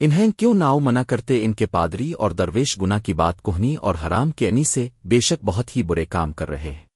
انہیں کیوں ناؤ منع کرتے ان کے پادری اور درویش گنا کی بات کوہنی اور حرام کے انی سے بے شک بہت ہی برے کام کر رہے ہیں۔